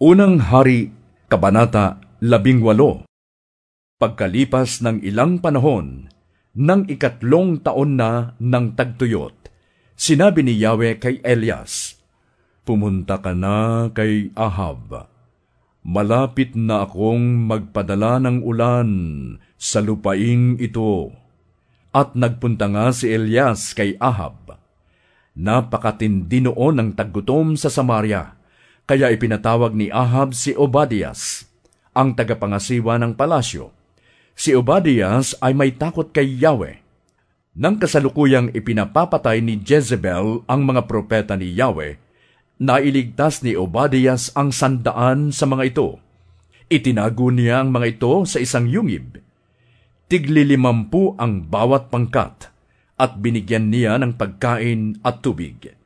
Unang Hari, Kabanata 18 Pagkalipas ng ilang panahon, ng ikatlong taon na ng tagtuyot, sinabi ni Yahweh kay Elias, Pumunta ka na kay Ahab. Malapit na akong magpadala ng ulan sa lupaing ito. At nagpunta nga si Elias kay Ahab. Napakatindi noon ng taggutom sa Samaria kaya ipinatawag ni Ahab si Obadias, ang tagapangasiwa ng palasyo. Si Obadias ay may takot kay Yahweh. Nang kasalukuyang ipinapapatay ni Jezebel ang mga propeta ni Yahweh, nailigtas ni Obadias ang sandaan sa mga ito. Itinago niya ang mga ito sa isang yungib. Tiglilimampu ang bawat pangkat at binigyan niya ng pagkain at tubig.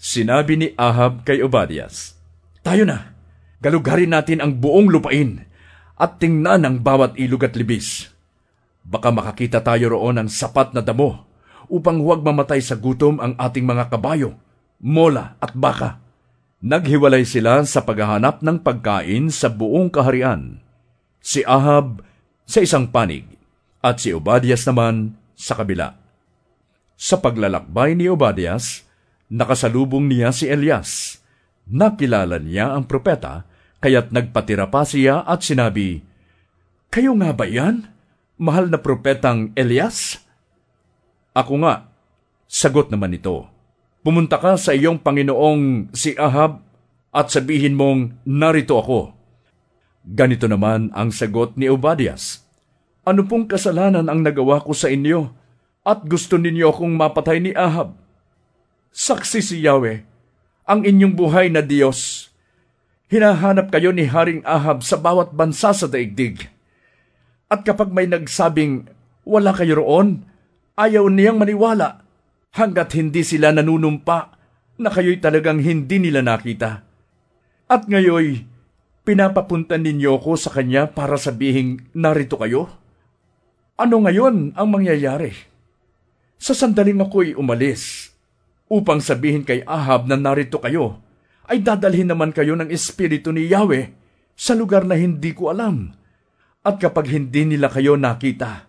Sinabi ni Ahab kay Obadias, tayo na. Galugarin natin ang buong lupain at tingnan ang bawat ilog at libis. Baka makakita tayo roon ng sapat na damo upang huwag mamatay sa gutom ang ating mga kabayo, mola at baka. Naghiwalay sila sa paghahanap ng pagkain sa buong kaharian. Si Ahab sa isang panig at si Obadias naman sa kabila. Sa paglalakbay ni Obadias, nakasalubong niya si Elias Nakilala niya ang propeta, kaya't nagpatira pa siya at sinabi, Kayo nga ba yan, mahal na propetang Elias? Ako nga, sagot naman ito. Pumunta ka sa iyong Panginoong si Ahab at sabihin mong, narito ako. Ganito naman ang sagot ni Obadias. Ano pong kasalanan ang nagawa ko sa inyo at gusto ninyo akong mapatay ni Ahab? Saksi si Yahweh, ang inyong buhay na Diyos. Hinahanap kayo ni Haring Ahab sa bawat bansa sa daigdig. At kapag may nagsabing wala kayo roon, ayaw niyang maniwala hanggat hindi sila nanunumpa na kayo'y talagang hindi nila nakita. At ngayoy, pinapapunta ninyo ko sa kanya para sabihing narito kayo? Ano ngayon ang mangyayari? Sa sandaling ako'y umalis, upang sabihin kay Ahab na narito kayo, ay dadalhin naman kayo ng Espiritu ni Yahweh sa lugar na hindi ko alam. At kapag hindi nila kayo nakita,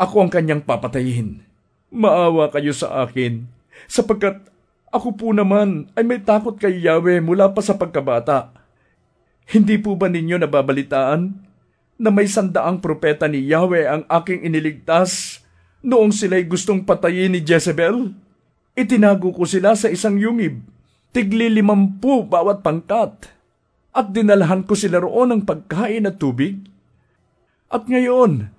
ako ang kanyang papatayin. Maawa kayo sa akin, sapagkat ako po naman ay may takot kay Yahweh mula pa sa pagkabata. Hindi po ba ninyo nababalitaan na may sandaang propeta ni Yahweh ang aking iniligtas noong sila'y gustong patayin ni Jezebel? Itinago ko sila sa isang yungib, tigli limampu bawat pangkat, at dinalahan ko sila roon ng pagkain at tubig. At ngayon,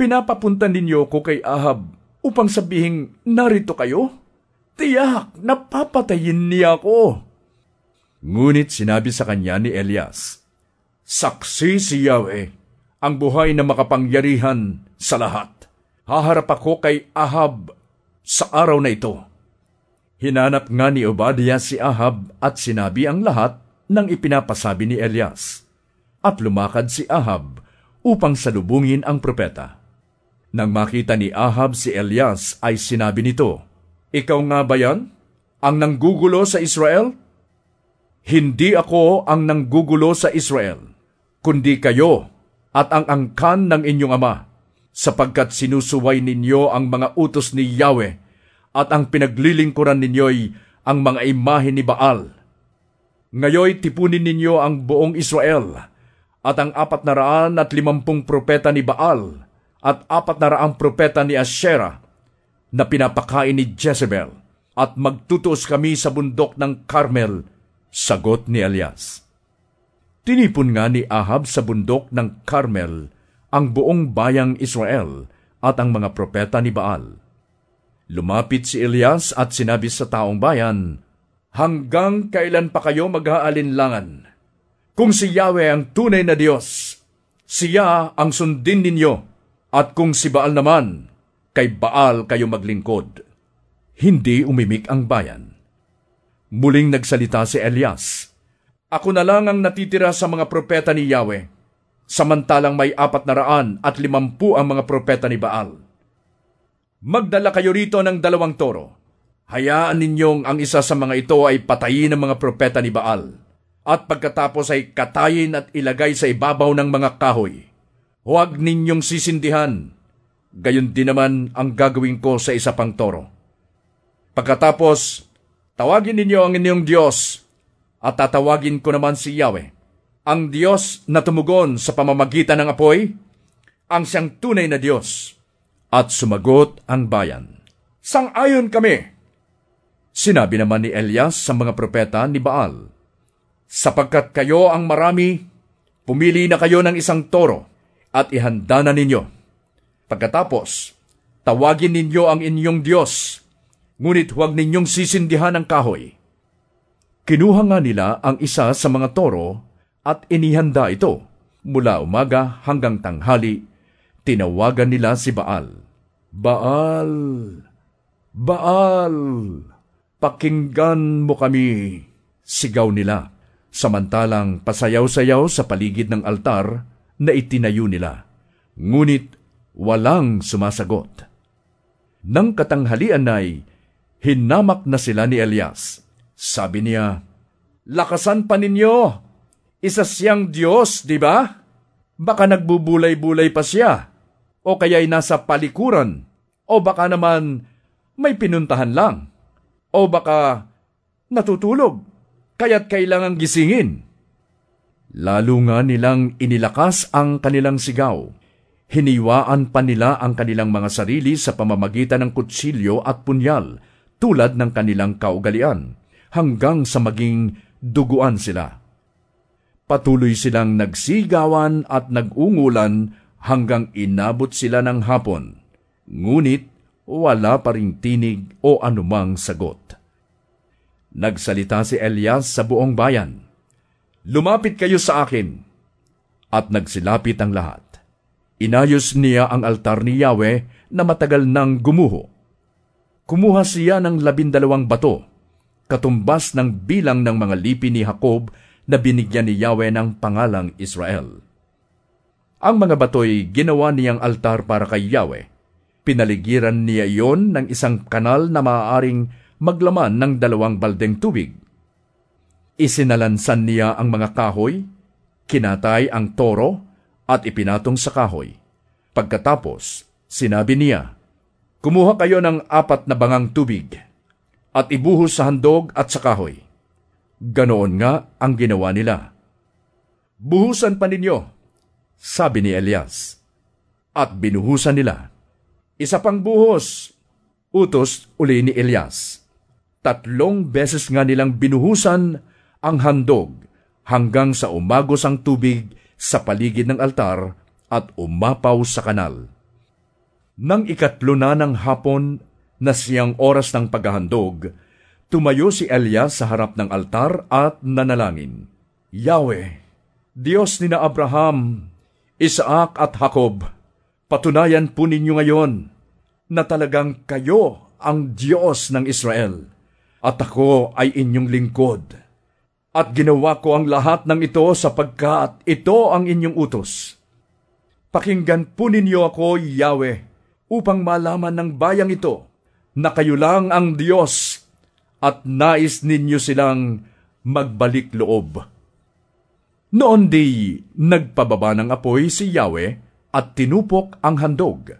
pinapapunta ninyo ko kay Ahab upang sabihing narito kayo? Tiyak, napapatayin niya ako. Ngunit sinabi sa kanya ni Elias, Saksi si Yahweh, ang buhay na makapangyarihan sa lahat. Haharap ako kay Ahab sa araw na ito. Hinanap nga ni Obadiah si Ahab at sinabi ang lahat ng ipinapasabi ni Elias. At lumakad si Ahab upang salubungin ang propeta. Nang makita ni Ahab si Elias ay sinabi nito, Ikaw nga ba yan? Ang nanggugulo sa Israel? Hindi ako ang nanggugulo sa Israel, kundi kayo at ang angkan ng inyong ama sapagkat sinusuway ninyo ang mga utos ni Yahweh at ang pinaglilingkuran ninyo'y ang mga imahe ni Baal. Ngayoy tipunin ninyo ang buong Israel at ang apat na raan at limampung propeta ni Baal at apat na raang propeta ni Asherah na pinapakain ni Jezebel at magtutuos kami sa bundok ng Carmel, sagot ni Elias. Tinipon nga ni Ahab sa bundok ng Carmel ang buong bayang Israel at ang mga propeta ni Baal. Lumapit si Elias at sinabi sa taong bayan, Hanggang kailan pa kayo mag-aalinlangan? Kung si Yahweh ang tunay na Diyos, siya ang sundin ninyo, at kung si Baal naman, kay Baal kayo maglingkod. Hindi umimik ang bayan. Muling nagsalita si Elias, Ako na lang ang natitira sa mga propeta ni Yahweh samantalang may apat na raan at limampu ang mga propeta ni Baal. Magdala kayo rito ng dalawang toro. Hayaan ninyong ang isa sa mga ito ay patayin ng mga propeta ni Baal, at pagkatapos ay katayin at ilagay sa ibabaw ng mga kahoy. Huwag ninyong sisindihan. Gayon din naman ang gagawin ko sa isa pang toro. Pagkatapos, tawagin ninyo ang inyong Diyos at tatawagin ko naman si Yahweh. Ang Diyos na tumugon sa pamamagitan ng apoy, ang siyang tunay na Diyos. At sumagot ang bayan. Sang-ayon kami. Sinabi naman ni Elias sa mga propeta ni Baal, Sapagkat kayo ang marami, pumili na kayo ng isang toro at ihanda na ninyo. Pagkatapos, tawagin ninyo ang inyong Diyos, ngunit huwag ninyong sisindihan ang kahoy. Kinuha nga nila ang isa sa mga toro at inihanda ito. Mula umaga hanggang tanghali, tinawagan nila si Baal. Baal! Baal! Pakinggan mo kami! Sigaw nila samantalang pasayaw-sayaw sa paligid ng altar na itinayo nila. Ngunit walang sumasagot. Nang katanghalian ay, hinamak na sila ni Elias. Sabi niya, Lakasan pa ninyo! Isa siyang Diyos, di ba? Baka nagbubulay-bulay pa siya. O kaya'y nasa palikuran. O baka naman may pinuntahan lang. O baka natutulog kaya't kailangang gisingin. Lalo nga nilang inilakas ang kanilang sigaw. Hiniwaan pa nila ang kanilang mga sarili sa pamamagitan ng kutsilyo at punyal, tulad ng kanilang kaugalian, hanggang sa maging duguan sila. Patuloy silang nagsigawan at nagungulan hanggang inabot sila ng hapon. Ngunit wala pa ring tinig o anumang sagot. Nagsalita si Elias sa buong bayan, Lumapit kayo sa akin. At nagsilapit ang lahat. Inayos niya ang altar ni Yahweh na matagal nang gumuho. Kumuha siya ng labindalawang bato, katumbas ng bilang ng mga lipi ni Jacob na binigyan ni Yahweh ng pangalang Israel. Ang mga bato'y ginawa niyang altar para kay Yahweh. Pinaligiran niya iyon ng isang kanal na maaaring maglaman ng dalawang baldeng tubig. Isinalansan niya ang mga kahoy, kinatay ang toro, at ipinatong sa kahoy. Pagkatapos, sinabi niya, Kumuha kayo ng apat na bangang tubig, at ibuhos sa handog at sa kahoy. Ganoon nga ang ginawa nila. Buhusan pa ninyo, sabi ni Elias. At binuhusan nila. Isa pang buhos, utos uli ni Elias. Tatlong beses nga nilang binuhusan ang handog hanggang sa umagos ang tubig sa paligid ng altar at umapaw sa kanal. Nang ikatlo na ng hapon na siyang oras ng paghahandog, tumayo si Elias sa harap ng altar at nanalangin. Yahweh, Diyos ni na Abraham, Isaac at Jacob, patunayan po ninyo ngayon na talagang kayo ang Diyos ng Israel at ako ay inyong lingkod. At ginawa ko ang lahat ng ito sapagkat ito ang inyong utos. Pakinggan po ninyo ako, Yahweh, upang malaman ng bayang ito na kayo lang ang Diyos at nais ninyo silang magbalik loob. Noon di nagpababa ng apoy si Yahweh at tinupok ang handog,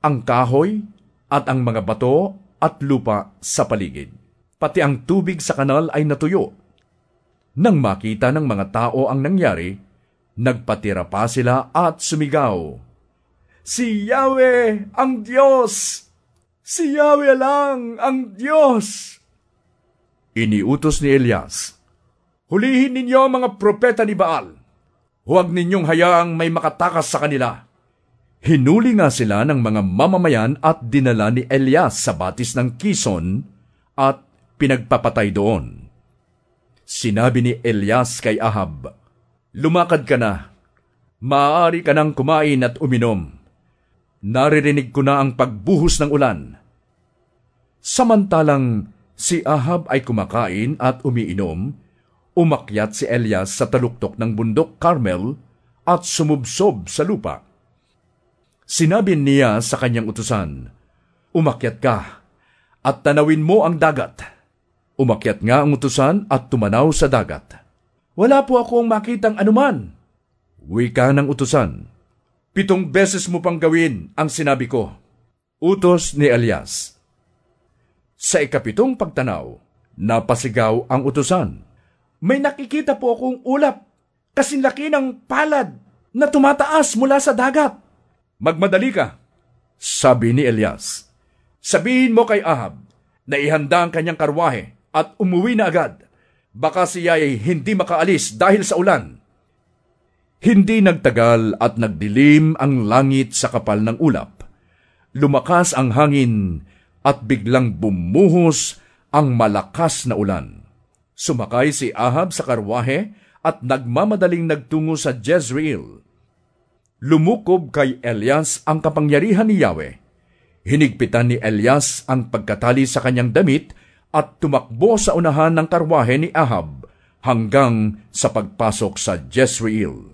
ang kahoy at ang mga bato at lupa sa paligid pati ang tubig sa kanal ay natuyo. Nang makita ng mga tao ang nangyari, nagpatira pa sila at sumigaw. Si Yahweh ang Diyos! Si Yahweh lang ang Diyos! Iniutos ni Elias, Hulihin ninyo ang mga propeta ni Baal. Huwag ninyong hayaang may makatakas sa kanila. Hinuli nga sila ng mga mamamayan at dinala ni Elias sa batis ng Kison at pinagpapatay doon. Sinabi ni Elias kay Ahab, Lumakad ka na, maaari ka nang kumain at uminom. Naririnig ko na ang pagbuhos ng ulan. Samantalang si Ahab ay kumakain at umiinom, umakyat si Elias sa taluktok ng bundok Carmel at sumubsob sa lupa. Sinabi niya sa kanyang utusan, Umakyat ka at tanawin mo ang dagat Umakyat nga ang utusan at tumanaw sa dagat. Wala po akong makitang anuman. Wika ng utusan. Pitong beses mo pang gawin ang sinabi ko. Utos ni Elias. Sa ikapitong pagtanaw, napasigaw ang utusan. May nakikita po akong ulap, kasing laki ng palad na tumataas mula sa dagat. Magmadali ka, sabi ni Elias. Sabihin mo kay Ahab na ihanda ang kanyang karwahe at umuwi na agad. Baka siya ay hindi makaalis dahil sa ulan. Hindi nagtagal at nagdilim ang langit sa kapal ng ulap. Lumakas ang hangin at biglang bumuhos ang malakas na ulan. Sumakay si Ahab sa karwahe at nagmamadaling nagtungo sa Jezreel. Lumukob kay Elias ang kapangyarihan ni Yahweh. Hinigpitan ni Elias ang pagkatali sa kanyang damit at tumakbo sa unahan ng karwahe ni Ahab hanggang sa pagpasok sa Jezreel.